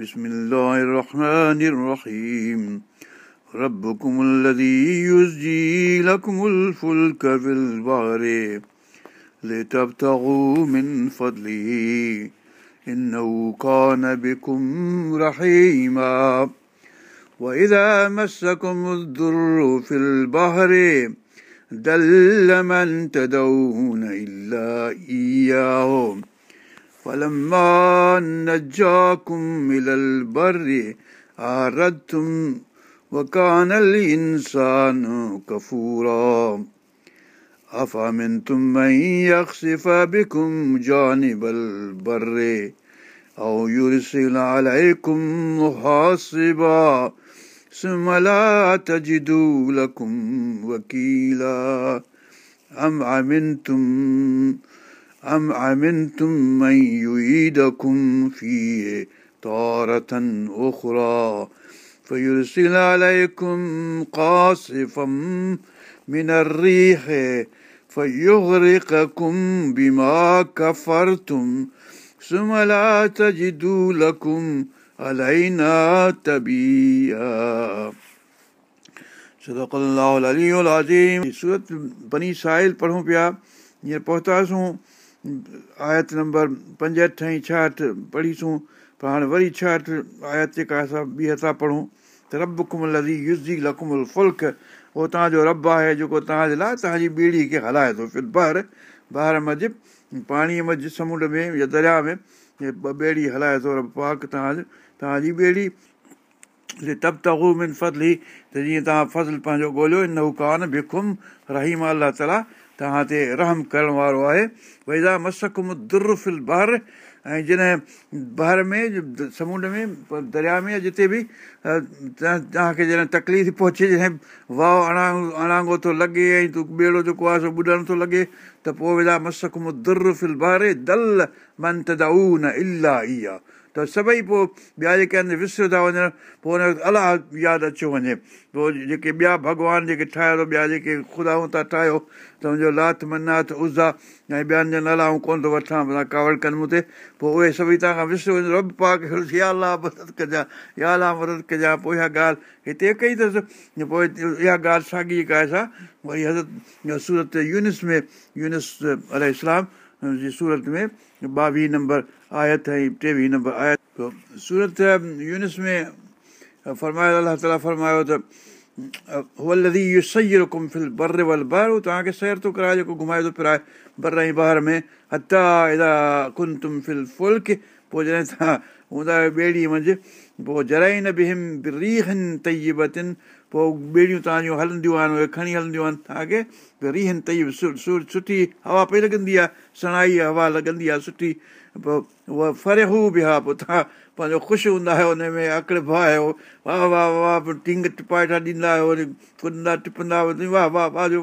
بسم الله الرحمن الرحيم ربكم الذي يزجي لكم الفلك في البحر لتبتغوا من فضله إنه كان بكم رحيما وإذا مسكم الضر في البحر دل من تدعون إلا إياه فلما نجاكم إلى البر أردتم وكان الإنسان كفورا. أفأمنتم من يخسف بكم جانب البر أو يرسل عليكم محاصبا؟ ثم لا تجدوا لكم وكيلا. أم أمنتم أم أمنتم من يعيدكم فيه تارة أخرى فيرسل عليكم قاصفا من الريح فيغرقكم بما كفرتم ثم لا تجدوا لكم علينا تبيا صدق الله العلي العظيم सूरत बनी साहिल पढ़ूं पिया हींअर पहुतासीं آيت نمبر پنجهٺ ۽ ڇاهٺ پڙهيسون پر هاڻي وري ڇاهٺ آيت جيڪا اسان ٻي ٿا پڙهون. ته رب ڪم لزي يزي لڪمل فلڪ. اهو توهان جو رب آهي جيڪو توهان جي لاءِ توهان جي ٻيڙي کي هلائي ٿو. ڦر ٻاهر ٻاهر موجب پاڻيءَ موجب سمنڊ ۾ يا دريا ۾ ٻه ٻيڙي هلائي ٿو. رب پاڪ توهان جو توهان جي ٻيڙي. تب تهو من فزلي ته جيئن توهان فضل پنهنجو ڳولهيو ان هو ڪانه رهيم الله تالا توهان تي رحم ڪرڻ وارو آهي. ويدا مسڪم درفل ٻار ۽ جڏهن ٻاهر ۾ سمنڊ ۾ دريا ۾ جتي به توهان کي جڏهن تڪليف پهچي جڏهن واهه اڻانگ اڻانگو ٿو لڳي ۽ تون ٻيڙو جيڪو آهي سو ٻڏڻ ٿو لڳي ته پوءِ ويندا مسڪم درفل ٻاري دل من ته نه الاهه اها ته سڀئي پوءِ ٻيا جيڪي آهن وسر ٿا وڃن پوءِ هن وقت الله ياد اچو وڃي پوءِ جيڪي ٻيا ڀڳوان جيڪي ٺاهيو ٻيا جيڪي خدائون ٿا ٺاهيو ته منهنجو لات مناٿ ازا ۽ ٻين جن الله ڪونه ٿو وٺان معنيٰ ڪاوڙ ڪن مون تي پوءِ اهي سڀئي توهان کان وسر وڃن رب پاڪ يا الله مدد ڪجان يا الله مدد ڪجان پوءِ اها ڳالهه هتي ڪئي اٿس پوءِ اها ڳالهه ساڳي جيڪا آهي سا وري حضرت سورت يونس ۾ يونس ال اسلام جي سورت ۾ ٻاويهه نمبر آيت ۽ ٽيويهه نمبر آيت سورت يونس ۾ فرمايو الله تالا فرمايو ته لڌي اهو صحيح رقم فل بر ول بر هو توهان کي سير ٿو ڪرائي جيڪو گهمائي ٿو فرائي بر ۽ ٻاهر ۾. هتا ايڏا ڪن تم فل فلڪ پوءِ جڏهن توهان هوندا آهيو ٻيڙي منجهه پوءِ هم ريهن تئيبتن پوءِ ٻيڙيون توهان جون هلنديون آهن اهي کڻي هلنديون آهن توهان کي ريهن ٿئي سٺي هوا پئي لڳندي آهي سڻائي هوا لڳندي آهي سٺي. پوءِ اها فري هو به ها پوءِ توهان پنهنجو خوش هوندا آهيو هن ۾ اڪڙ ڀاءُ آهيو. واهه واهه واهه پوءِ ٽينگ ٽپائي ڏيندا آهيو وري ڪندا ٽپندا واهه واهه واهه جو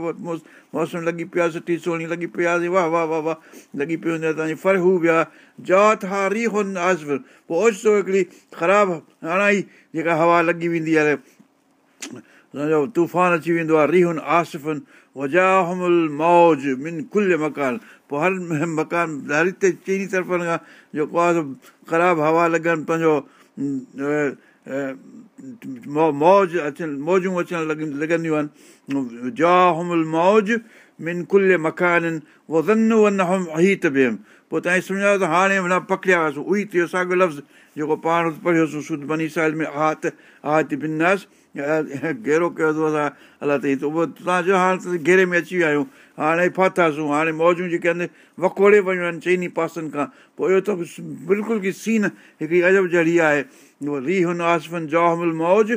موسم لڳي پيا سٺي سهڻي لڳي پياسين واهه واهه واهه واهه لڳي پئي هوندي آهي توهان جي ڦر هو به آهي جات ها ري هن آصف پوءِ اوچتو هڪڙي خراب هڻائي جيڪا هوا لڳي ويندي آهي سمجهو طوفان اچي ويندو آهي ريهن آسفن وجاهمل موج من ڪل مڪان پوءِ هر مڪان هر هتي چئني طرفن کان جيڪو آهي خراب هوا لڳن پنهنجو موج اچن موجون اچڻ لڳ لڳنديون آهن جاهمل موج من ڪل مڪانن اهو زن ون اهيت به پوءِ توهان سمجهايو ته هاڻي معنيٰ پڪڙيا وياسين اهي ٿيو ساڳيو لفظ جيڪو پاڻ پڙهيوسين سد بني ساحل ۾ آهت آهت بناس گهيرو ڪيو الله تائين ته اهو توهان چيو هاڻي گهيري ۾ اچي ويا آهيون هاڻي فاٿاسين هاڻي موجون جيڪي آهن وڪوڙي وڃيون آهن چئني پاسن کان پوءِ اهو ته بلڪل ڪه سين هڪڙي عجب جهڙي آهي اهو ري هن آسفن جوهمل موج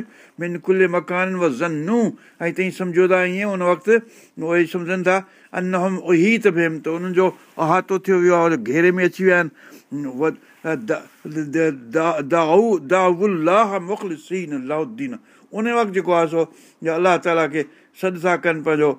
من ڪلي مڪان زنو ۽ ٿئي سمجهو ٿا ائين ان وقت اهي سمجهن ٿا ته ڀيم ته انهن جو اهاتو ٿيو ويو آهي گهيري ۾ اچي ويا آهن ان وقت جيڪو آهي سو الله تالا کي سڏ ٿا ڪن پنهنجو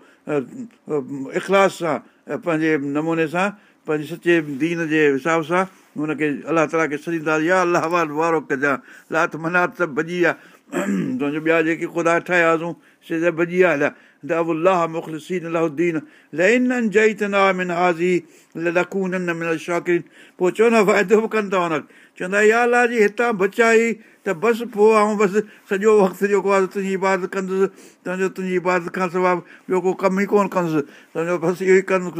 اخلاص سان پنهنجي نموني سان پنهنجي سچي دين جي حساب سان هن کي الله تالا کي سڏيندا يا الله وال وارو ڪجان لات منات سڀ ڀڄي ويا. تنهنجو ٻيا جيڪي خدا ٺاهياسين ڀڄي ويا. هليا دي الله مخلسين الاهدين لئن جئي ته نا من هازي لکو نه مل شوقين پوءِ چوندا فائدو به ڪن ٿا هن چوندا يا الا جي هتان بچائي ته بس پوءِ آئون بس سڄو وقت جيڪو آهي تنهنجي عبادت ڪندس تنهنجو عبادت کان سواءِ ٻيو ڪو ڪم ئي ڪونه ڪندس سمجهو بس اهو ئي ڪندس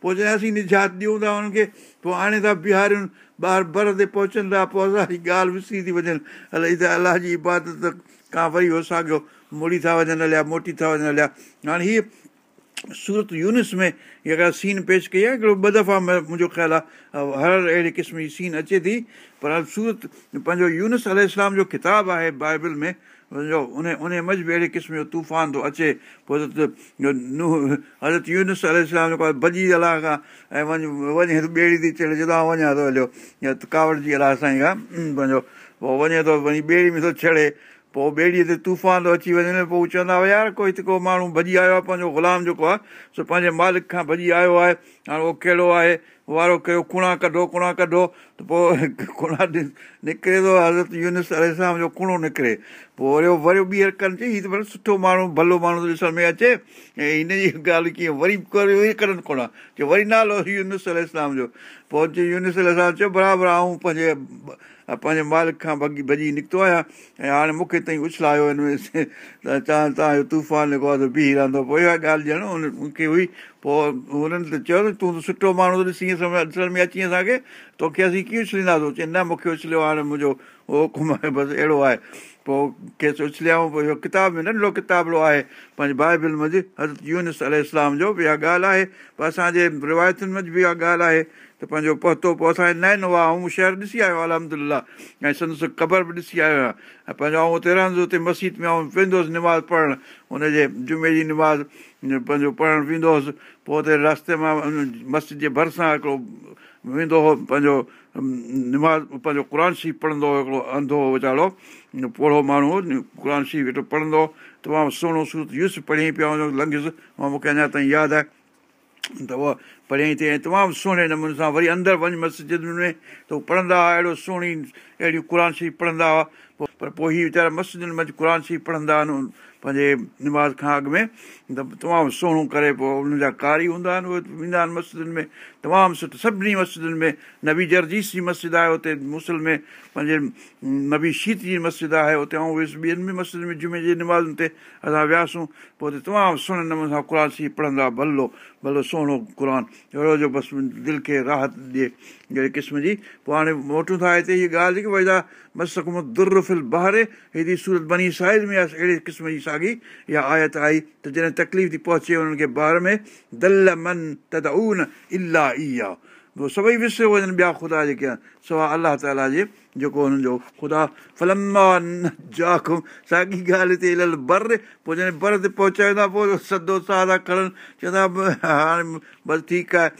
پوءِ چئي اسين نجات ڏيون ٿا هنن کي پوءِ هاڻي ٿا بيهاريون ٻار بر تي پهچن ٿا پوءِ اسان جي ڳالهه وسري ٿي وڃن الائي ته الله جي عبادت کان وري اهو ساڳيو مڙي ٿا وڃن هليا موٽي ٿا وڃن هليا هاڻي هيءَ سورت يونس ۾ اها سين پيش ڪئي آهي. هڪڙو ٻه دفعا منهنجو خيال آهي هر اهڙي قسم جي سين اچي ٿي. پر سورت پنهنجو يونس ال اسلام جو ڪتاب آهي بائيبل ۾ سمجهو ان ان منجهه به اهڙي قسم جو طوفان ٿو اچي. پوءِ ته حضرت يونس ال اسلام جيڪو آهي ڀڄي الله کان ۽ وڃ وڃي ٿو ٻيڙي ٿي چڙهي جتان وڃان ٿو هليو. يا ڪاوڙ جي الله سائين کان پنهنجو پوءِ وڃي ٿو وڃي ٻيڙي ۾ ٿو چڙهي پوءِ ٻيڙيءَ تي طوفان ٿو اچي وڃي پوءِ چوندا هئا يار ڪوئي هتي ڪو ماڻهو ڀڄي آيو آهي پنهنجو غلام جيڪو آهي سو پنهنجي مالڪ کان ڀڄي آيو آهي هاڻي اهو ڪهڙو آهي وارو ڪيو ڪڻا ڪڍو ڪڻا ڪڍو؟ ته پوءِ ڪڻا نڪري ٿو حضرت يونس يونسام جو ڪڻو نڪري؟ پوءِ وري وري ٻيهر ڪن چئي هيءَ ته ڀلي سٺو ماڻهو ڀلو ماڻهو ڏسڻ ۾ اچي ۽ هن جي ڳالهه ڪيئن وري وري ڪڍن ڪڻا چيو وري نالو يونس اسلام جو. پوءِ چئي يونس اسلام چيو برابر آئون پنهنجي پنهنجي مالڪ کان ڀڄي ڀڄي نڪتو آهيان. ۽ هاڻي مون کي تائين اڇلايو هن ۾ ته چوان توهان جو طوفان جيڪو آهي ته بيهه رهندو. پوءِ اها ڳالهه ڄڻ ان مون کي هئي پوءِ هنن ته چيو ته تون ته سٺو ماڻهو ڏسي سمي ڏسڻ ۾ اچي اسان کي توکي اسين ڪيئن اڇلينداسين؟ چئي نه مون کي اڇليو هاڻي منهنجو اهو حڪم آهي بس اهڙو آهي پوءِ کيس اڇليائون پوءِ اهو ڪتاب ۾ ننڍڙو ڪتابلو آهي پنهنجي بائيبل منجهه حضرت يونس ال اسلام جو به اها ڳالهه آهي پر اسان جي روايتن ۾ به اها ڳالهه آهي ته پنهنجو پهتو پوءِ اسان جي نئون آهي ۽ شهر ڏسي آيو آهي الهمدلا ۽ سندس قبر به ڏسي آيو آهيان ۽ پنهنجو آئون هتي رهندس هتي مسجد ۾ آئون ويندو نماز پڙهڻ هن جي جمعي جي نماز پنهنجو پڙهڻ ويندو هئس پوءِ هتي رستي مان مسجد جي ڀرسان هڪڙو ويندو هو پنهنجو نماز پنهنجو قر شيف پڙهندو هو هڪڙو انڌو هو ويچارو پوڙو ماڻهو قر شيف پڙهندو تمام سهڻو سورت يس پڙهي پيا وڃو لنگهيس مان مون کي اڃا تائين ياد آهي ته اها پڙهيئين ٿي ۽ تمام سهڻي نموني سان وري اندر وڃ مسجدن ۾ ته اهو پڙهندا هئا اهڙو سهڻي اهڙي قر شيف پڙهندا هئا پر پوءِ هيءَ ويچارا مسجدن ۾ قر شيف پڙهندا آهن پنهنجي نماز کان اڳ ۾ ته تمام سهڻو ڪري پوءِ ان جا ڪاري هوندا آهن اهي ويندا آهن مسجدن ۾ تمام سٺو سڀني مسجدن ۾ نبي جرجيس جي مسجد آهي هتي ۾ پنهنجي نبي شيت جي مسجد آهي هتي ۽ ٻين به مسجد ۾ جمعي جي نمازن تي اسان وياسين. پوءِ هتي تمام سهڻي نموني سان قر شيف پڙهندا ڀلو ڀلو سهڻو قر اهڙو جو بس دل کي راحت ڏئي جهڙي قسم جي. پوءِ هاڻي موٽون ٿا هتي هيءَ ڳالهه ڪه ڀئي مس در فل بهاري هيڏي سورت بني سائيز ۾ اهڙي قسم جي ساڳي اها آيت آئي. ته جڏهن تڪليف ٿي پهچي هنن کي ٻار ۾ دل من ته اون الاهه ئي آهي سڀئي وسريو وڃن ٻيا خدا جيڪي آهن. سواءِ الله تالا جي جيڪو هنن جو خدا فلمان جاکم ساڳي ڳالهه هتي ال بر پوءِ جڏهن بر تي پهچائيندا پوءِ سڌو ٿا کڻن. چوندا هاڻي بس ٺيڪ آهي.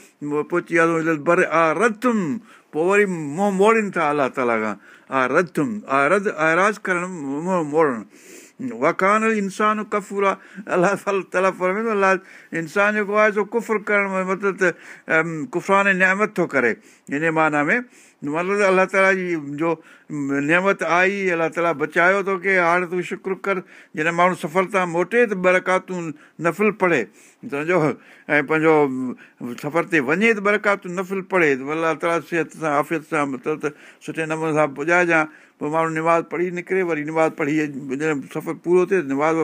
پهچي وياسين ال بر آ رٿم پوءِ وري منهن موڙن ٿا الله تالا کان. آ رٿم آ رد آراز ڪرڻ منهن موڙڻ وڪان انسان ڪفور آهي الله تالا الله انسان جيڪو آهي سو ڪفر ڪرڻ مطلب ته ڪفران نيامت ٿو ڪري هن معنيٰ ۾ مطلب الله تالا جي جو نيامت آئي الله تالا بچايو ٿو هاڻي تون شڪر ڪر جڏهن ماڻهو سفر تان موٽي ته ٻه رڪاتون نفل پڙهي سمجهو ۽ پنهنجو سفر تي وڃي ته ٻه رڪاتون نفل پڙهي الله تالا صحت سان آفيت سان مطلب ته سٺي نموني سان پڄائجانئ پوءِ ماڻهو نماز پڙهي نڪري وري نماز پڙهي سفر پورو ٿئي نماز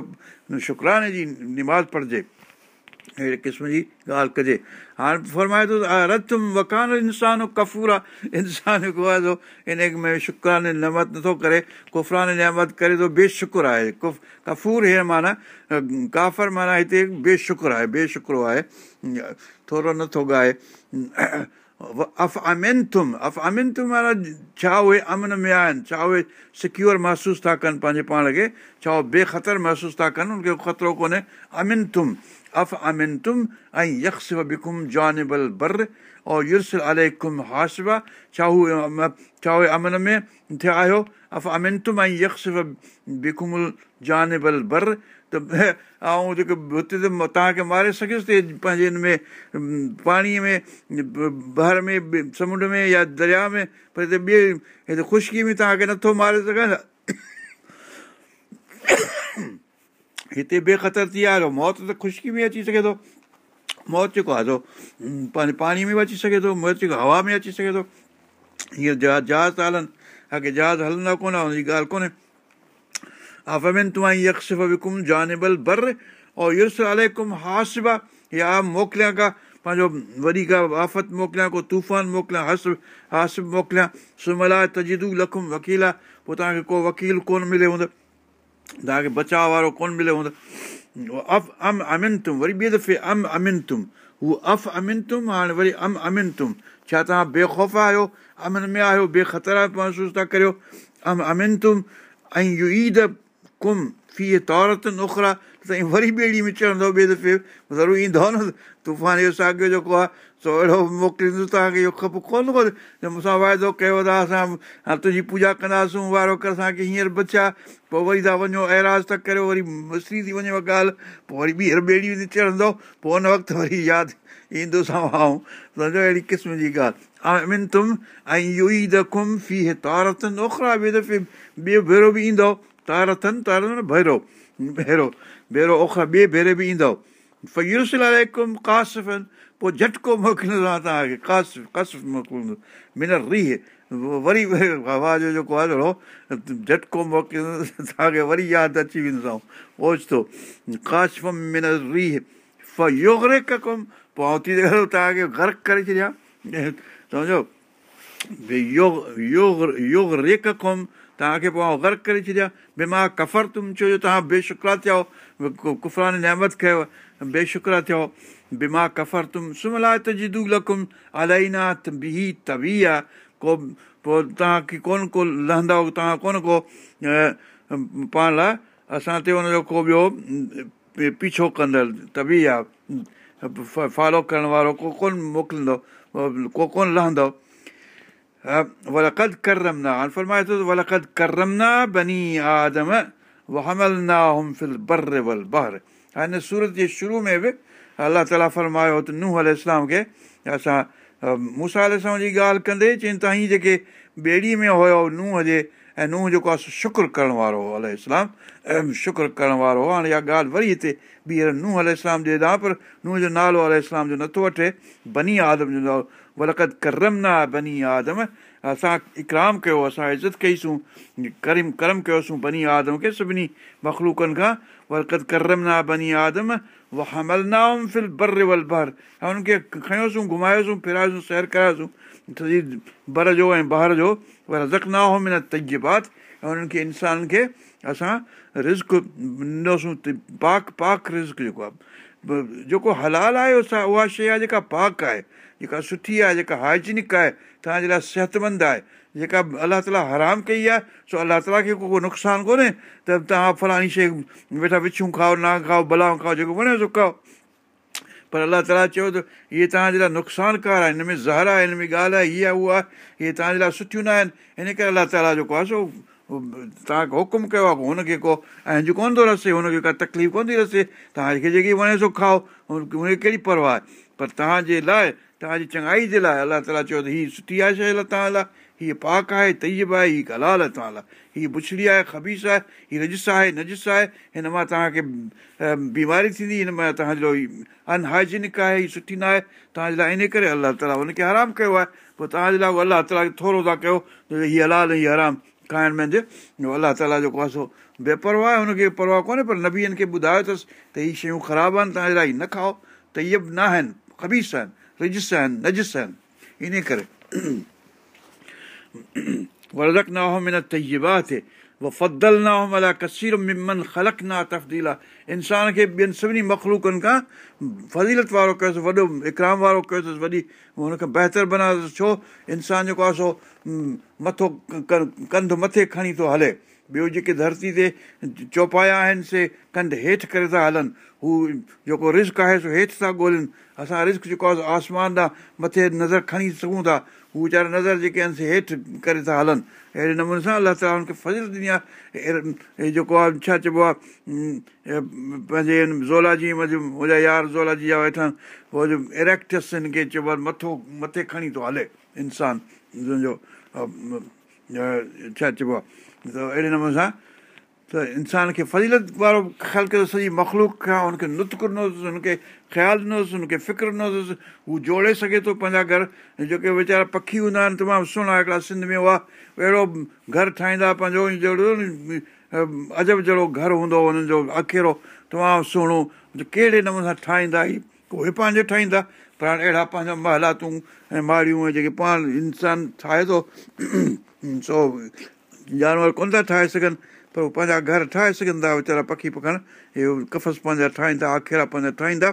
شڪراني جي نماز پڙهجي. اهڙي قسم جي ڳالهه ڪجي. هاڻي فرمائي ٿو رٿم وڪان انسان ڪفور. آهي انسان جيڪو آهي ان ۾ شڪراني نمت نٿو ڪري ڪفران نيامت ڪري ٿو بيشڪر آهي. ڪفور هيءَ معنيٰ ڪافر معنيٰ هتي بيشڪر آهي بيشڪرو آهي. ٿورو نٿو ڳائي اف امنٿم اف امنٿم معنيٰ ڇا اهي امن ۾ آهن ڇا اهي سڪيور محسوس ٿا ڪن پنهنجي پاڻ کي ڇا اهي بيختر محسوس ٿا ڪن ان کي خطرو ڪونهي امنٿم اف امنٿم ۽ يڪس بڪم جانبل بر اور يرس الڪم هاسبا ڇا اهي ڇا اهي امن ۾ ٿيا آهيو اف امنٿم ۽ يڪس بڪمل جانبل بر ته ۽ جيڪي هتي ته توهان کي ماري سگهيس پنهنجي هن ۾ پاڻيءَ ۾ بهر ۾ سمنڊ ۾ يا دريا ۾ پر هتي ٻئي هتي خشڪي ۾ توهان کي نٿو ماري سگهان. هتي بيختر ٿي ويا موت ته خشڪي ۾ اچي سگهي ٿو. موت جيڪو آهي سو پنهنجي پاڻيءَ ۾ به اچي سگهي ٿو موت جيڪو هوا ۾ اچي سگهي ٿو. هينئر جهاز جهاز ٿا هلن. اڳي جهاز هلندا ڪونه هن جي ڳالهه ڪونهي آفمن تون آئي وڪم جانبل بر اور يس الڪم هاسبا يا موڪليان ڪا پنهنجو وڏي ڪا آفت موڪليان ڪو طوفان موڪليان هس هاسب موڪليان سملا تجدو لکم وڪيل آهي پوءِ توهان کي ڪو وڪيل ڪونه مليو هوندو توهان کي بچاءُ وارو ڪونه مليو هوندو اف ام امن تم وري ٻئي دفعي ام امن تم هو اف امن تم هاڻي وري ام امن تم ڇا توهان بيخوف آهيو امن ۾ آهيو بيخترا محسوس ٿا ڪريو ام امن تم ۽ اهو عيد ڪم في تورت اکرا سائين وري ٻيڙي ۾ چڙهندو ٻئي دفعي ضرور ايندو نه طوفان اهو ساڳيو جيڪو آهي سو اهڙو موڪليندس توهان کي اهو کپ ڪونه ڪو مون سان واعدو ڪيو ٿا اسان ها تنهنجي پوڄا ڪنداسون وارو ڪر اسان کي هينئر بچيا پوءِ وري ٿا وڃو ايراز ٿا ڪريو وري مصري ٿي وڃيو ڳالهه پوءِ وري ٻيهر ٻيڙي چڙهندو پوءِ هن وقت وري ياد ايندس آئون سمجهو اهڙي قسم جي ڳالهه ۽ اهو ئي دخم في تارتن اوکرا ٻئي دفعي ٻيو ڀيرو به ايندو تار نه ڀيرو ڀيرو ڀيرو اوکرا ٻئي ڀيري به ايندو فيسم ڪاسفن پوءِ جهٽڪو موڪليندو توهان کي ڪاسف موڪليندو منر ريهه وري هوا جهٽڪو توهان کي وري ياد اچي ويندو اوچتو ڪاشف منر ريهه ف يوگري ڪڪم پوءِ آئون ٿي توهان کي گرڪ ڪري ڇڏيان سمجهو يوگ کم توهان کي پوءِ آئون گرڪ ڪري ڇڏيان بيمار ڪفر تم جو توهان بيشڪرا ٿيو ڪفران نيامت ڪيو بيشڪرا ٿيو بيمار ڪفر تم سملا ته جدو لڪم الائينا به طبي آهي ڪو پوءِ توهان کي ڪونه ڪو لهندو توهان ڪونه ڪو پاڻ لاءِ اسان تي هن جو ڪو ٻيو پيڇو ڪندڙ طبي آهي فالو ڪرڻ وارو ڪو ڪونه موڪليندو ڪو ڪونه لهندو ولقد ڪرم نه هاڻي فرمائي ٿو ولقد ڪرم نه بني آدم همل نه هم فل بر ول بهر هن سورت جي شروع ۾ به الله تالا فرمايو ته ننهن ال اسلام کي اسان موسيٰ اسلام جي ڳالهه ڪندي ٿا هيئن جيڪي ٻيڙي ۾ هيو ننهن جي ۽ ننهن جيڪو آهي شڪر ڪرڻ وارو هو ال اسلام شڪر ڪرڻ وارو هو هاڻي اها ڳالهه وري هتي ٻيهر ننهن ال اسلام جي ڏانهن پر ننهن جو نالو ال اسلام جو نٿو وٺي بني آدم جو نالو ولقد ڪرم نه بني آدم اسان اڪرام ڪيو اسان عزت ڪئيسون ڪريم ڪرم ڪيوسين بني آدم کي سڀني مکلوڪن کان ولقد ڪرم نه بني آدم و همل نام فل بر ول بر ۽ هنن کي کيوسين گهمايوسين فرايوسين سير ڪرايوسين سڄي بر جو ۽ بهر جو پر رزڪ نا هو من تجبات ۽ هنن کي انسانن کي اسان رزڪ ڏنوسين پاڪ پاڪ رزڪ جيڪو آهي جيڪو هلال آهي اها شيءِ آهي جيڪا پاڪ آهي جيڪا سٺي آهي جيڪا هائيجينڪ آهي توهان جي لاءِ صحتمند آهي. جيڪا الله تالا حرام ڪئي آهي سو الله تالا کي ڪو نقصان ڪونهي. ته توهان فلاڻي شيءِ ويٺا وڇون کائو ناگ کائو ڀلائون کائو جيڪو وڻي سو کائو. پر الله تالا چيو ته اهي توهان جي لاءِ نقصانڪار آهي هن ۾ زهر آهي هن ۾ ڳالهه آهي هيءَ آهي اها آهي اهي توهان جي لاءِ سٺيون نه آهن. هن ڪري الله تالا جيڪو آهي سو توهان کي حڪم ڪيو آهي هن کي ڪو ۽ ڪونه ٿو رسي هن کي ڪا تڪليف ڪونه ٿي رسي. توهان کي جيڪي وڻي سو کائو هن کي ڪهڙي پرواهه آهي. پر توهان جي لاءِ توهان جي چڱائي جي لاءِ الله تالا چيو ته هيءَ سٺي آهي شيءِ توهان لاءِ هيءَ پاڪ آهي تيب آهي هيءَ ڪلال آهي توهان لاءِ هيءَ بڇڙي آهي خبيث آهي هيءَ رجس آهي نجس آهي هن مان توهان کي بيماري ٿيندي هن مان توهان جو انهائجينڪ آهي هيءَ سٺي نه آهي توهان جي لاءِ ان ڪري الله تالا هن کي حرام ڪيو آهي پوءِ توهان جي لاءِ الله تالا کي ٿورو ٿا ڪيو هيءَ هلال هيءَ حرام کائڻ ۾ الله تالا جيڪو آهي سو بيپرواهه آهي هن کي پرواهه ڪونهي پر نبيئن کي ٻڌايو اٿس ته هيءَ شيون خراب آهن توهان جي لاءِ نه کائو تيب نه آهن خبيث آهن رجس آهن نجس آهن ان ڪري وردڪ نه هو من تيبا ٿئي اهو فدل نه هو الائي ڪسير ممن خلق نه تفديل آهي انسان کي ٻين سڀني مکلوڪن کان فضيلت وارو ڪيوسين وڏو اڪرام وارو ڪيوسين وڏي هن کي بهتر بنايوسين ڇو انسان جيڪو آهي سو مٿو ڪنڌ مٿي کڻي ٿو هلي ٻيو جيڪي ڌرتي تي چوپايا آهن سي ڪنڌ هيٺ ڪري ٿا هلن. هو جيڪو رسڪ آهي سو هيٺ ٿا ڳولهن. اسان رسڪ جيڪو آهي آسمان ڏانهن مٿي نظر کڻي سگهون ٿا. هو ويچارا نظر جيڪي آهن سي هيٺ ڪري ٿا هلن. اهڙي نموني سان الله تالا هن کي فضل ڏني آهي. جيڪو آهي ڇا چئبو آهي؟ پنهنجي زولاجي منهنجا يار زولاجي جا ويٺا اهو جو اريڪٽس هن کي چئبو آهي مٿو مٿي کڻي ٿو هلي انسان جو ڇا چئبو آهي ته اهڙي نموني سان ته انسان کي فضيلت وارو خيال ڪيو سڄي مخلوڪ کان هن کي نتڪ ڏنوس هن کي خيال ڏنوس هن کي فڪر ڏنوس هو جوڙي سگهي ٿو پنهنجا گهر جيڪي ويچارا پکي هوندا آهن تمام سهڻا هڪڙا سنڌ ۾ هئا اهڙو گهر ٺاهيندا پنهنجو جهڙو عجب جهڙو گهر هوندو هنن جو اکيرو تمام سهڻو ڪهڙي نموني سان ٺاهيندا ئي اهي پنهنجو ٺاهيندا پر هاڻي اهڙا پنهنجا مهلاتون ۽ ماڙيون جيڪي پاڻ انسان ٺاهي ٿو سو جانور ڪونه ٿا ٺاهي سگهن پر اهي پنهنجا گهر ٺاهي سگهن ٿا ويچارا پکي پکڻ اهو ڪفس پنهنجا ٺاهيندا اکيرا پنهنجا ٺاهيندا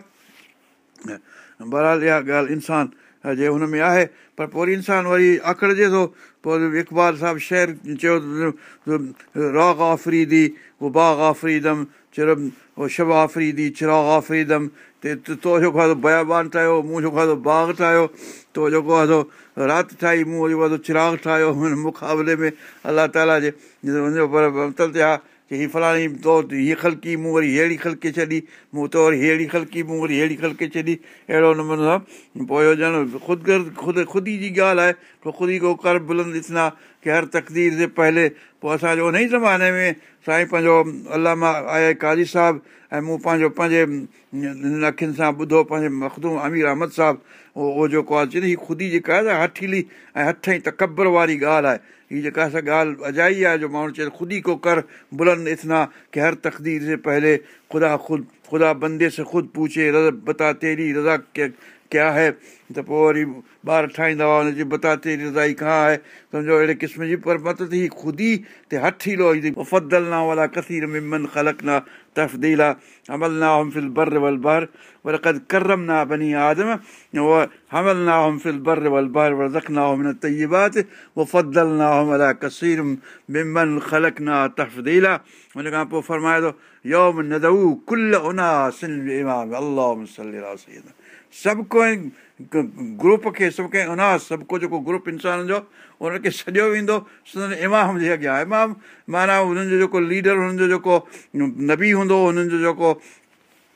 بهرحال اها ڳالهه انسان جي هن ۾ آهي پر پوءِ وري انسان وري آکڙجي ٿو پوءِ اقبال صاحب شهر چيو راڳ آفريدي اهو باغ آفريدم چيو اهو شب آفريدي چراغ آفريدم تو جيڪو آهي بيابان ٺاهيو مون جيڪو آهي باغ ٺاهيو تو جيڪو آهي رات ٺاهي مون جيڪو آهي چراغ ٺاهيو هن مقابلي ۾ الله تالا جي هن جو پر مطلب ٿيا ڪه هيءَ فلاڻي تو هيءَ خلڪي مون وري اهڙي خلڪي ڇڏي مون تو وري اهڙي خلڪي مون وري اهڙي خلڪي ڇڏي. اهڙو نموني سان. پوءِ ڄڻ خود خود خود جي ڳالهه آهي خود ڪو ڪر بلند ڏسندا ڪه هر تقدير جي پهلي پوءِ اسان جو ان ئي زماني ۾ سائين پنهنجو الاما آهي ڪازي صاحب ۽ مون پنهنجو پنهنجي اکين سان ٻڌو پنهنجي مکدوم امير احمد صاحب اهو جيڪو آهي چئي هيءَ خود جيڪا آهي هٿيلي ۽ هٿ ئي تڪبر واري ڳالهه آهي. هيءَ جيڪا اسان ڳالهه اجائي آهي جو ماڻهو چئي خود ئي ڪو ڪر بلند اتنا ڪه هر تقدير جي پهلي خدا خود خدا بندي سي خود پوڇي رز بتا تيري رضا ڪيا هي؟ ته پوءِ وري ٻار ٺاهيندا هئا هن جي بتا تيري رضائي کان آهي سمجهو اهڙي قسم جي پر مطلب هيءَ خود ئي تي سڀ ڪو گروپ کي سڀ ڪنهن اناس سڀ ڪو جيڪو گروپ انسانن جو ان کي سڄو ويندو امام جي اڳيان امام معنيٰ هنن جو جيڪو ليڊر هنن جو جيڪو نبي هوندو هنن جو جيڪو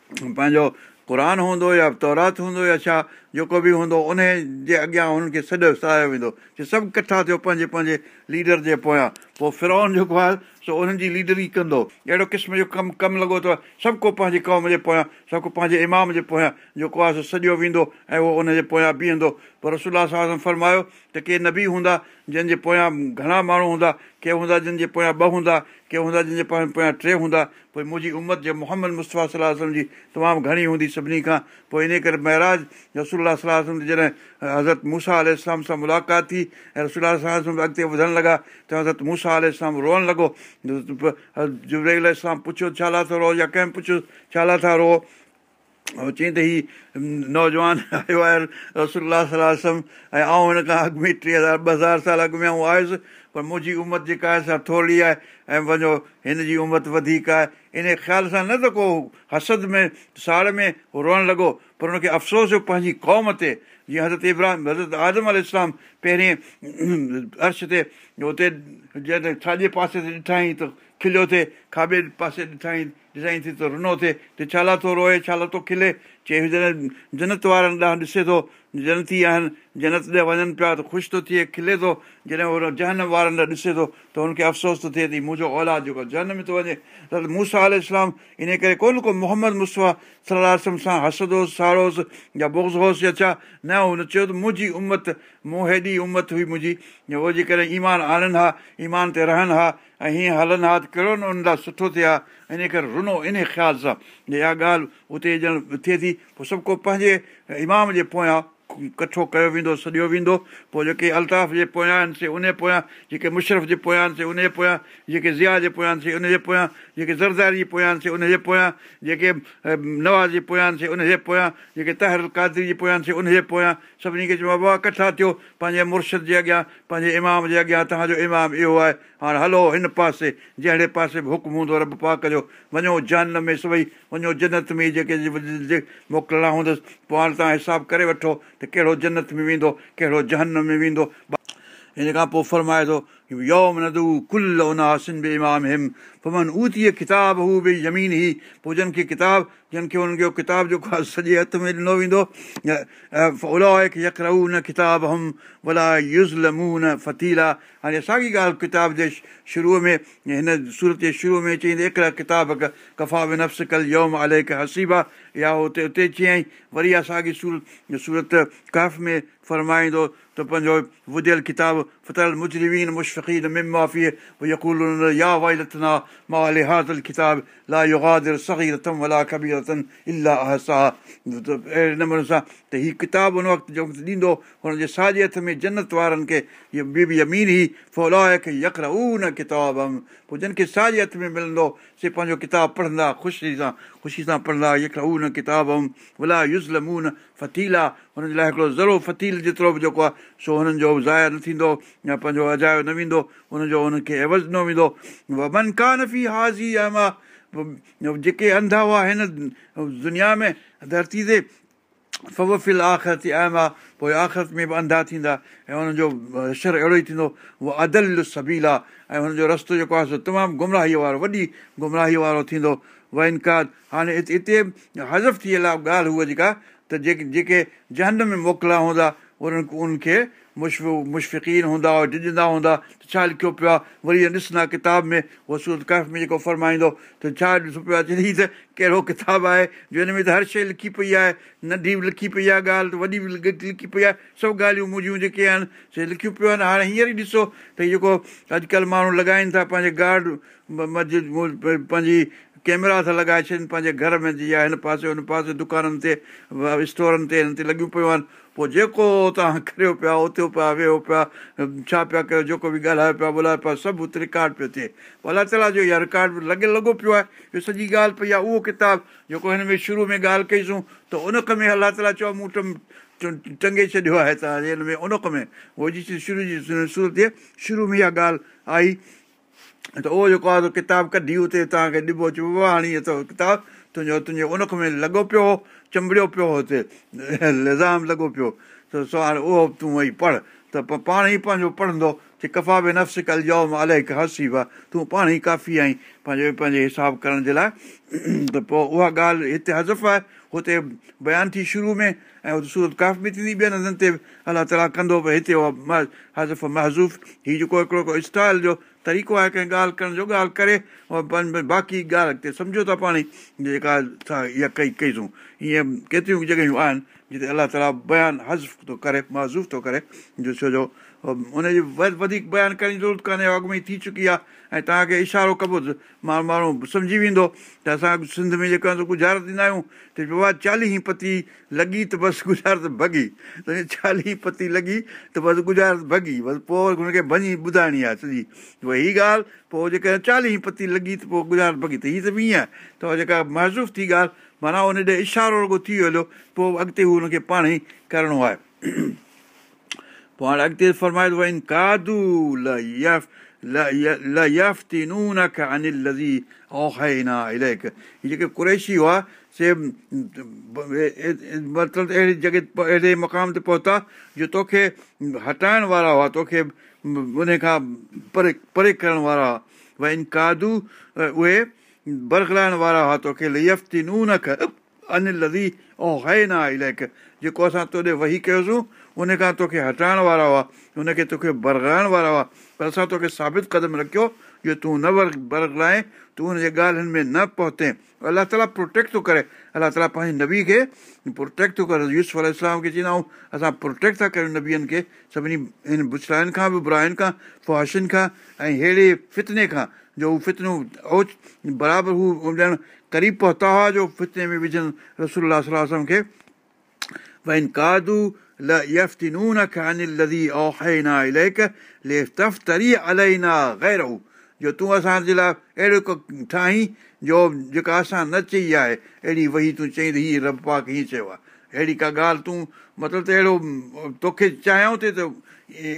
پنهنجو قر هوندو يا تورات هوندو يا ڇا جيڪو به هوندو ان جي اڳيان هنن کي سڄو سايو ويندو. سڀ ڪٺا ٿيو پنهنجي پنهنجي ليڊر جي پويان. پوءِ فرون جيڪو آهي سو انهن جي ليڊري ڪندو. اهڙو قسم جو ڪم ڪم لڳو اٿو سڀ ڪو پنهنجي قوم جي پويان سڀ ڪو پنهنجي امام جي پويان جيڪو آهي سو سڄو ويندو ۽ اهو ان جي پويان بيهندو. پر رسولا سان فرمايو ته ڪي نبي هوندا جنهن جي پويان گهڻا ماڻهو هوندا ڪي هوندا جنهن جي پويان ٻه هوندا ڪي هوندا جنهن جي پويان ٽي هوندا پوءِ منهنجي امت جي محمد مصطفيٰ صلاح جي تمام گهڻي هوندي سڀني کان پوءِ ان ڪري مهاراج رسولا جڏهن حضرت موسيٰ آل اسلام سان ملاقات ٿي ۽ صلاح اڳتي وڌڻ لڳا ته حضرت موسيٰ آل اسلام روئڻ لڳو جبريل اسلام پڇيو ڇا لاءِ ٿو رهو يا ڪنهن پڇيو ڇا لاءِ ٿا رهو چئي ته هيءُ نوجوان آيو آهي صلاح ۽ آئون هن کان اڳ ۾ ٽي هزار ٻه هزار سال اڳ ۾ آئون آيس پر منهنجي امت جيڪا آهي سا ٿوري آهي ۽ پنهنجو هن جي امت وڌيڪ آهي. ان خيال سان نه ته ڪو حسد ۾ ساڙ ۾ روئڻ لڳو پر هن کي افسوس هيو پنهنجي قوم تي. جيئن حضرت ابراهيم حضرت ال اسلام پهرين عرش تي هتي جڏهن ساڄي پاسي تي ڏٺائي ته کليو ٿئي کاٻي پاسي ڏٺائي ڏسائي ٿي ته رنو ٿئي ته ڇا ٿو روئي ڇا لاءِ ٿو کلي چئي جڏهن جنت وارن ڏانهن ڏسي ٿو جنتي آهن جنت ڏي وڃن پيا ته خوش ٿو ٿئي کلي ٿو جڏهن اهو جنهن وارن ڏانهن ڏسي ٿو ته هن کي افسوس ٿو ٿئي ته منهنجو اولاد جيڪو جنهن ۾ ٿو وڃي ته آل اسلام ان ڪري ڪونه ڪو محمد مسوا صلاح سان هسدوس ساڙوس يا بوز هوس يا ڇا نه هن چيو ته منهنجي امت مون هيڏي امت هئي منهنجي اهو جيڪڏهن ايمان آڻن ها ايمان تي رهن ها ۽ هيئن هلن ها ته ڪهڙو نه ان لاءِ سٺو ٿئي ها ان ڪري رنو ان خيال سان. اها ڳالهه اتي ڄڻ ٿئي ٿي پوءِ سڀ ڪو پنهنجي امام جي پويان ڪٺو ڪيو ويندو سڄو ويندو پوءِ جيڪي الطاف جي پويان آهن سي ان پويان جيڪي مشرف جي پويان آهن سي ان جي پويان جيڪي زيا جي پويان سي ان جي پويان جيڪي زرداري جي سي ان جي پويان جيڪي نواز جي پويان آهن سي ان جي پويان جيڪي تهر ڪادري جي سي ان جي پويان سڀني کي چيو بابا ڪٺا ٿيو پنهنجي مرشد جي اڳيان پنهنجي امام جي اڳيان توهان جو امام اهو آهي هاڻي هلو هن پاسي جهڙي پاسي به حڪم هوندو رب پاڪ جو وڃو جنهن ۾ سڀئي وڃو جنت ۾ جيڪي موڪلڻا هوندس پوءِ هاڻي توهان حساب ڪري وٺو ته ڪهڙو جنت ۾ ويندو ڪهڙو جنهن ۾ ويندو. هن کان پوءِ فرمائي ٿو ندو ڪل به امام هم فمن اوتيءَ ڪتاب هو به زمين ئي پوءِ جن کي ڪتاب جن کي هنن کي ڪتاب جيڪو آهي سڄي هٿ ۾ ڏنو ويندو نه ڪتاب هم ڀلا يزلمو نه فتيلا هاڻي ساڳي ڳالهه ڪتاب جي شروع ۾ هن سورت جي شروع ۾ چئين هڪڙا ڪتاب ڪفا به نفس ڪل يوم اليڪ هسيبا يا اتي اتي چيئين وري آهي ساڳي سورت ڪاف ۾ فرمائيندو ته پنهنجو وڌيل ڪتاب فتل مجرمين مشفين ممافي يڪول يا وائلتنا مان لهازل ڪتاب لا يگادر سغيرتم ولا ڪبيرتن الا اهسا ته اهڙي نموني سان ته هيءَ ڪتاب ان وقت ڏيندو هن جي ساڄي هٿ ۾ جنت وارن کي اهو ٻي به امير ڪتاب پوءِ جن کي ساڄي هٿ ۾ ملندو سي پنهنجو ڪتاب پڙهندا خوشي سان خوشي سان پڙهندا يڪر او نه ڪتاب يزلمون فتيلا هن جي لاءِ هڪڙو زرو فتيل جيترو به جيڪو آهي سو هنن جو زايا نه ٿيندو يا پنهنجو اجايو نه ويندو هن جو هن کي عيوض نه ويندو من ڪانه في هازي يا مان جيڪي انڌا هئا هن دنيا ۾ ڌرتي تي فوفل آخرت آيم آهي پوءِ آخرت ۾ به انڌا ٿيندا ۽ هن جو اشر اهڙو ئي ٿيندو اهو عدل سبيل آهي ۽ هن جو رستو جيڪو آهي سو تمام گمراهيءَ وارو وڏي گمراهيءَ وارو ٿيندو ونڪار هاڻي هتي حذف ٿي ڳالهه اها جيڪا ته جيڪي جيڪي جنهن ۾ موڪليا هوندا انهن ان کي مشف مشفقين هوندا ڊڄندا هوندا ته ڇا لکيو پيو آهي وري ڏسندا ڪتاب ۾ اهو سورت ڪف ۾ جيڪو فرمائيندو ته ڇا ڏسو پيو آهي چئي ته ڪهڙو ڪتاب آهي جو هن ۾ ته هر شيءِ لکي پئي آهي ننڍي به لکي پئي آهي ڳالهه ته وڏي به لکي پئي آهي سڀ ڳالهيون منهنجيون جيڪي آهن سي لکيون پيون آهن هاڻي هينئر ئي ڏسو ته جيڪو اڄڪلهه ماڻهو لڳائين ٿا پنهنجي گارڊ پنهنجي ڪيمرا ٿا لڳائي ڇڏن پنهنجي گهر ۾ جيئن هن پاسي هن پاسي دڪانن تي سٽورن تي هن تي لڳيون پيون آهن پوءِ جيڪو توهان ڪريو پيا اٿيو پيا ويهو پيا ڇا پيا ڪيو جيڪو به ڳالهايو پيا ٻولايو پيا سڀ هتي رڪارڊ پيو ٿئي. پوءِ الله تالا جو اها رڪارڊ لڳي لڳو پيو آهي اهو سڄي ڳالهه پئي آهي اهو ڪتاب جيڪو هن ۾ شروع ۾ ڳالهه ڪئيسون ته انک ۾ الله تالا چئو مون ٽم ٽنگي ڇڏيو آهي ته هن ۾ انک ۾. اهو جي شروع جي سورت جي شروع ۾ اها ڳالهه آئي. ته اهو جيڪو آهي ڪتاب ڪڍي اتي توهان کي ڏبو آهي هاڻي اهو ڪتاب تنهنجو تنهنجي انک ۾ لڳو پيو هو چمبڙيو پيو هتي نظام لڳو پيو ته سو هاڻي اهو تون وئي پڙهه ته پاڻ ئي پنهنجو پڙهندو ڪه ڪفا به نفس ڪل مان الائي هڪ هسي آهي تون پاڻ ئي ڪافي آهين پنهنجي پنهنجي حساب ڪرڻ جي لاءِ ته پوءِ اها ڳالهه هتي حذف آهي هتي بيان ٿي شروع ۾۽ هتي سورت ڪاف به ٿيندي ٻين هنڌن تي الله تالا ڪندو ڀئي هتي اها حذف محذوف هيءُ جيڪو هڪڙو اسٽائل جو طريقو آهي ڪنهن ڳالهه ڪرڻ جو ڳالهه ڪري باقي ڳالهه اڳتي سمجهو ٿا پاڻ ئي جيڪا اها ڪئي ڪئيسون. ائين ڪيتريون جڳهيون آهن جتي الله تالا بيان حذف ٿو ڪري محذوف ٿو ڪري جو ڇو جو هن جي وڌيڪ بيان ڪرڻ جي ضرورت ڪانهي اڳ ۾ ئي ٿي چڪي آهي ۽ توهان کي اشارو ڪبو ته ماڻهو سمجهي ويندو ته اسان سنڌ ۾ جيڪو آهي گزارت ڏيندا آهيون ته بابا چاليهه پتي لڳي ته بس گزارت ڀڳي. ته چاليهه پتي لڳي ته بس گزارت ڀڳي. بس پوءِ هن کي ڀڃي ٻڌائڻي آهي سڄي. هيءَ ڳالهه پوءِ جيڪا چاليهه پتي لڳي ته پوءِ گزارت ڀڳي. ته هيءَ ته به ائين آهي. ته جيڪا محذوف ٿي ڳالهه معنيٰ هن ڏي اشارو ٿي ويو پوءِ اڳتي هو هن کي پاڻ ئي ڪرڻو آهي پوءِ هاڻي اڳتي فرمائي ٿو جيڪي ڪريشي هئا سي مطلب اهڙي جڳهه اهڙي مقام تي پهتا جو توکي هٽائڻ وارا هئا توکي ان کان پري پري ڪرڻ وارا هئا ان ڪادو اهي برگلائڻ وارا هئا توکي جيڪو اسان توڏي ويهي ڪيوسين ان کان توکي هٽائڻ وارا هئا ان کي توکي برگائڻ وارا هئا. پر اسان توکي ثابت قدم رکيو جو تون نه ور برگلائي تون هن جي ڳالهين ۾ نه پهتي. الله تالا پروٽيڪٽ ٿو ڪري. الله تالا پنهنجي نبي کي پروٽيڪٽ ٿو ڪري. يوز اسلام کي چوندا آهيون اسان پروٽيڪٽ ٿا ڪيون نبين کي سڀني هن بڇلائن کان به برائن کان فواهشن کان ۽ اهڙي فتني کان جو هو فتنون اوچ برابر هو ڄڻ قريب پهتا هئا جو فتني ۾ وجهن رسول صلاح کي. وئن ڪادو جو تون اسان جي لاءِ اهڙو ڪو ٺاهين جو جيڪا اسان نه چئي آهي اهڙي وهي تون چئي ته هيءَ رب پاڪ هيئن چيو آهي اهڙي ڪا ڳالهه تون مطلب ته اهڙو توکي چاهيون ٿئي ته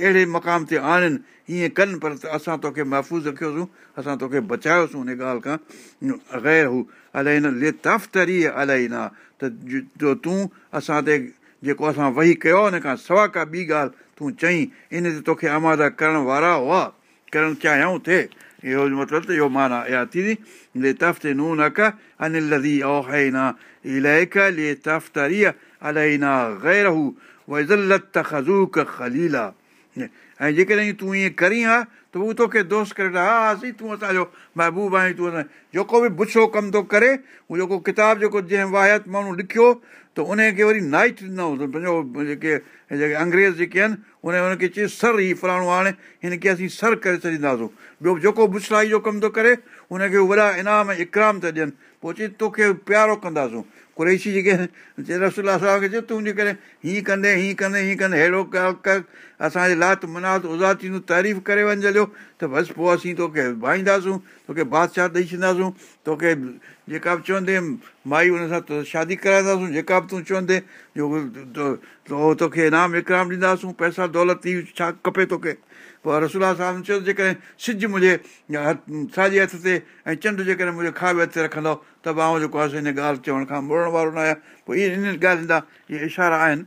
اهڙي مقام تي آڻن هيئن ڪن پر اسان توکي محفوظ رکيوسين اسان توکي بچايوسين هن ڳالهه کان غير هو الائي هن ليتري الائي نه ته جو تون اسان تي جيڪو اسان ويهي ڪيو هن کان سوا ڪا ٻي ڳالهه تون چئين ان تي توکي آمادا ڪرڻ وارا هئا ڪرڻ چاهيون ٿئي اهو مطلب ته اهو معنيٰ اها ٿيندي لي تفتي نو نه ڪ انيل لدي اوهينا الائڪ لي تفتري الينا گيرهو وزلت کزوڪ کليلا. ۽ جيڪڏهن تون ائين ڪري ها ته اهو توکي دوست ڪري ها اسين تون اسان جو محبوب آهين تون اسان جيڪو به بڇو ڪم ٿو ڪري اهو جيڪو ڪتاب جيڪو جنهن واهيت ماڻهو لکيو ته ان کي وري نائيٽ ڏنو پنهنجو جيڪي جيڪي انگريز جيڪي آهن ان هن کي چئي سر ئي فلاڻو هاڻي هن کي اسين سر ڪري ڇڏينداسين. ٻيو جيڪو بڇلائي جو ڪم ٿو ڪري هن کي وڏا انعام اڪرام ٿا ڏين. پوءِ چئي توکي پيارو ڪنداسون. ڪريشي جيڪي چئي رسولا صاحب کي چئي تنهنجي ڪري هيئن ڪندي هيئن ڪندي هيئن ڪندي اهڙو ڪر اسان جي لات منات ازا ٿيندو تعريف ڪري وڃجو. ته بس پوءِ اسين توکي ڀائينداسون توکي بادشاهه ڏيئي ڇڏينداسون. توکي جيڪا به چوندي مائي هن سان شادي ڪرائينداسون جيڪا به تون چوندي جو توکي انعام اڪرام ڏينداسون پئسا دولت ٿي ڇا کپي توکي؟ پوءِ رسولا صاحب چيو جيڪڏهن سج منهنجي ساڄي هٿ تي ۽ چنڊ جيڪڏهن منهنجي کاٻي هٿ تي رکندؤ ته آئون جيڪو آهي هن ڳالهه چوڻ کان مڙڻ وارو نه آهيان. پوءِ اهي ان ڳالهه جا اهي اشارا آهن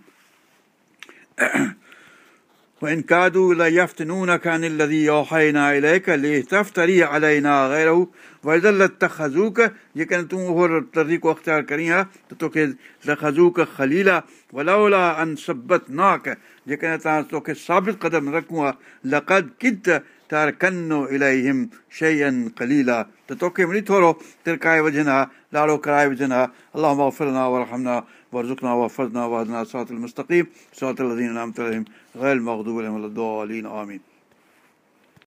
करी हा त तोखे तख़ज़ूक खलीला वलौला अन सबत क़दम रखूं तोखे हा लाड़ो कराए विझनि हा वरहमना وارزقنا ووفقنا وهدنا صراط المستقيم. صراط الذين أنعمت عليهم غير المغضوب عليهم ولا الضالين. آمين.